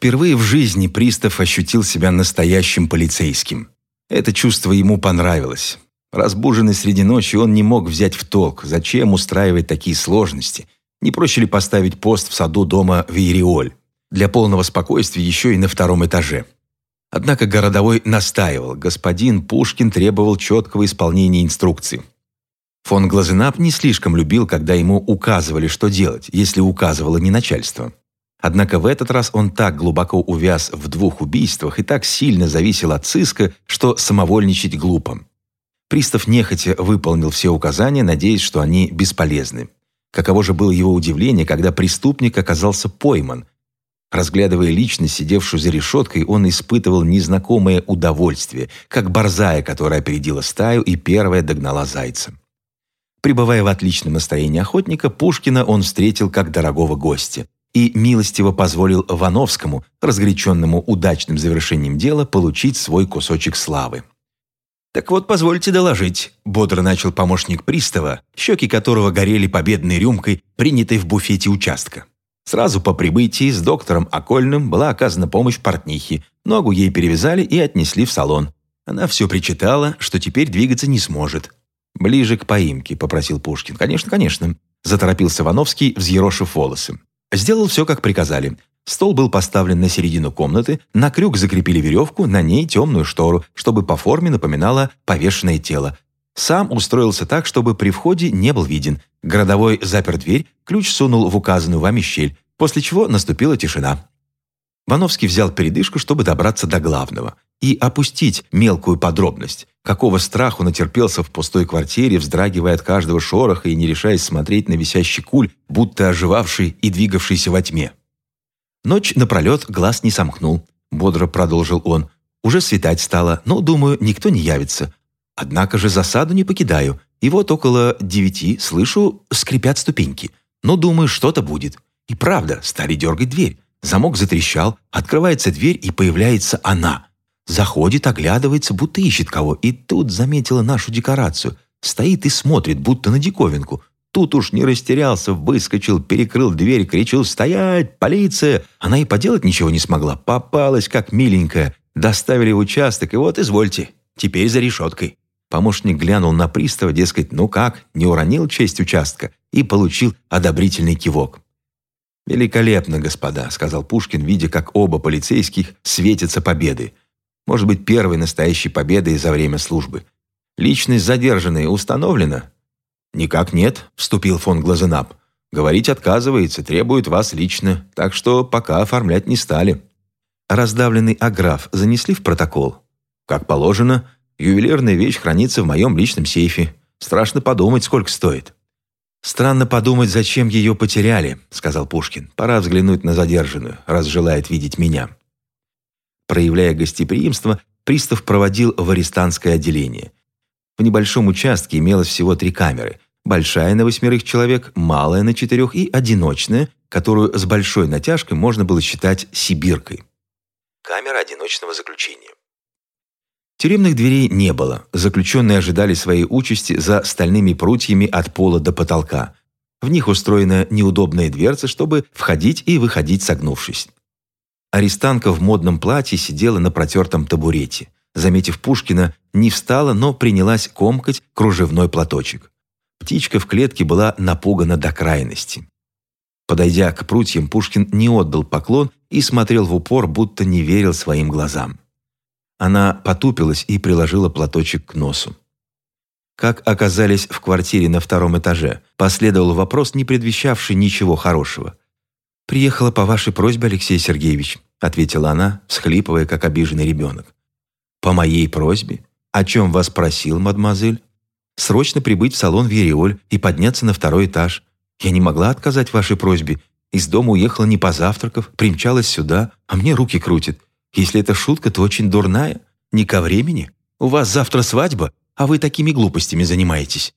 Впервые в жизни пристав ощутил себя настоящим полицейским. Это чувство ему понравилось. Разбуженный среди ночи, он не мог взять в толк, зачем устраивать такие сложности. Не проще ли поставить пост в саду дома Виериоль? Для полного спокойствия еще и на втором этаже. Однако городовой настаивал, господин Пушкин требовал четкого исполнения инструкций. Фон Глазенап не слишком любил, когда ему указывали, что делать, если указывало не начальство. Однако в этот раз он так глубоко увяз в двух убийствах и так сильно зависел от сыска, что самовольничать глупо. Пристав нехотя выполнил все указания, надеясь, что они бесполезны. Каково же было его удивление, когда преступник оказался пойман. Разглядывая личность, сидевшую за решеткой, он испытывал незнакомое удовольствие, как борзая, которая опередила стаю и первая догнала зайца. Прибывая в отличном настроении охотника, Пушкина он встретил как дорогого гостя и милостиво позволил Вановскому, разгоряченному удачным завершением дела, получить свой кусочек славы. «Так вот, позвольте доложить», — бодро начал помощник пристава, щеки которого горели победной рюмкой, принятой в буфете участка. Сразу по прибытии с доктором Окольным была оказана помощь портнихе, ногу ей перевязали и отнесли в салон. Она все причитала, что теперь двигаться не сможет. «Ближе к поимке», — попросил Пушкин. «Конечно, конечно», — заторопился Вановский, взъерошив волосы. Сделал все, как приказали. Стол был поставлен на середину комнаты, на крюк закрепили веревку, на ней темную штору, чтобы по форме напоминало повешенное тело. Сам устроился так, чтобы при входе не был виден. Городовой запер дверь, ключ сунул в указанную вами щель, после чего наступила тишина. Вановский взял передышку, чтобы добраться до главного и опустить мелкую подробность. Какого страху натерпелся в пустой квартире, вздрагивая от каждого шороха и не решаясь смотреть на висящий куль, будто оживавший и двигавшийся во тьме. Ночь напролет глаз не сомкнул, бодро продолжил он. Уже светать стало, но, думаю, никто не явится. Однако же засаду не покидаю, и вот около девяти слышу, скрипят ступеньки. Но думаю, что-то будет. И правда, стали дергать дверь. Замок затрещал, открывается дверь, и появляется она. Заходит, оглядывается, будто ищет кого, и тут заметила нашу декорацию. Стоит и смотрит, будто на диковинку. Тут уж не растерялся, выскочил, перекрыл дверь, кричал «Стоять! Полиция!» Она и поделать ничего не смогла. Попалась, как миленькая. Доставили в участок, и вот, извольте, теперь за решеткой. Помощник глянул на пристава, дескать, ну как, не уронил честь участка, и получил одобрительный кивок. «Великолепно, господа», — сказал Пушкин, видя, как оба полицейских светятся победы. «Может быть, первой настоящей победой за время службы. Личность задержанной установлена?» «Никак нет», — вступил фон Глазенап. «Говорить отказывается, требует вас лично, так что пока оформлять не стали». Раздавленный аграф занесли в протокол. «Как положено, ювелирная вещь хранится в моем личном сейфе. Страшно подумать, сколько стоит». «Странно подумать, зачем ее потеряли», — сказал Пушкин. «Пора взглянуть на задержанную, раз желает видеть меня». Проявляя гостеприимство, пристав проводил в арестантское отделение. В небольшом участке имелось всего три камеры. Большая на восьмерых человек, малая на четырех и одиночная, которую с большой натяжкой можно было считать сибиркой. Камера одиночного заключения. Тюремных дверей не было. Заключенные ожидали своей участи за стальными прутьями от пола до потолка. В них устроена неудобная дверца, чтобы входить и выходить согнувшись. Арестантка в модном платье сидела на протертом табурете заметив Пушкина, не встала, но принялась комкать кружевной платочек. Птичка в клетке была напугана до крайности. Подойдя к прутьям, Пушкин не отдал поклон и смотрел в упор, будто не верил своим глазам. Она потупилась и приложила платочек к носу. Как оказались в квартире на втором этаже, последовал вопрос, не предвещавший ничего хорошего. «Приехала по вашей просьбе, Алексей Сергеевич», ответила она, всхлипывая, как обиженный ребенок. «По моей просьбе? О чем вас просил, мадемуазель? Срочно прибыть в салон Вериоль и подняться на второй этаж. Я не могла отказать вашей просьбе. Из дома уехала не позавтракав, примчалась сюда, а мне руки крутит. Если это шутка, то очень дурная. Не ко времени. У вас завтра свадьба, а вы такими глупостями занимаетесь».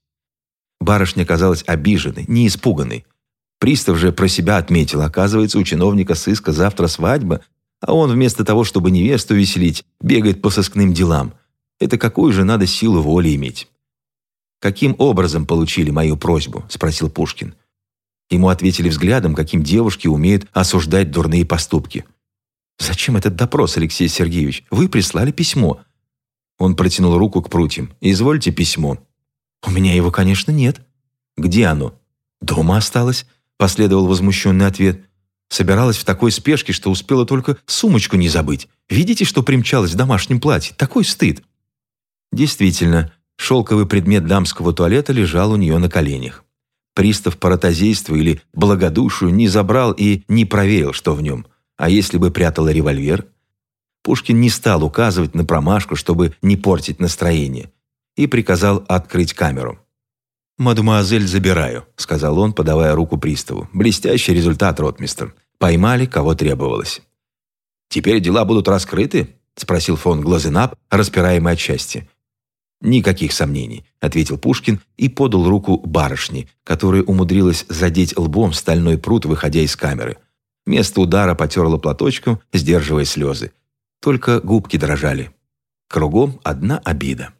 Барышня казалась обиженной, не испуганной. Пристав же про себя отметил, оказывается, у чиновника сыска завтра свадьба, а он вместо того, чтобы невесту веселить, бегает по сыскным делам. Это какую же надо силу воли иметь? «Каким образом получили мою просьбу?» – спросил Пушкин. Ему ответили взглядом, каким девушки умеют осуждать дурные поступки. «Зачем этот допрос, Алексей Сергеевич? Вы прислали письмо». Он протянул руку к прутьям. «Извольте письмо». «У меня его, конечно, нет». «Где оно?» «Дома осталось», — последовал возмущенный ответ. Собиралась в такой спешке, что успела только сумочку не забыть. Видите, что примчалась в домашнем платье? Такой стыд. Действительно, шелковый предмет дамского туалета лежал у нее на коленях. Пристав по ротозейству или благодушию не забрал и не проверил, что в нем. А если бы прятала револьвер? Пушкин не стал указывать на промашку, чтобы не портить настроение, и приказал открыть камеру. «Мадемуазель, забираю», — сказал он, подавая руку приставу. «Блестящий результат, ротмистр. Поймали, кого требовалось». «Теперь дела будут раскрыты?» — спросил фон Глазенап, распираемый от. «Никаких сомнений», — ответил Пушкин и подал руку барышне, которая умудрилась задеть лбом стальной пруд, выходя из камеры. Место удара потерла платочком, сдерживая слезы. Только губки дрожали. Кругом одна обида.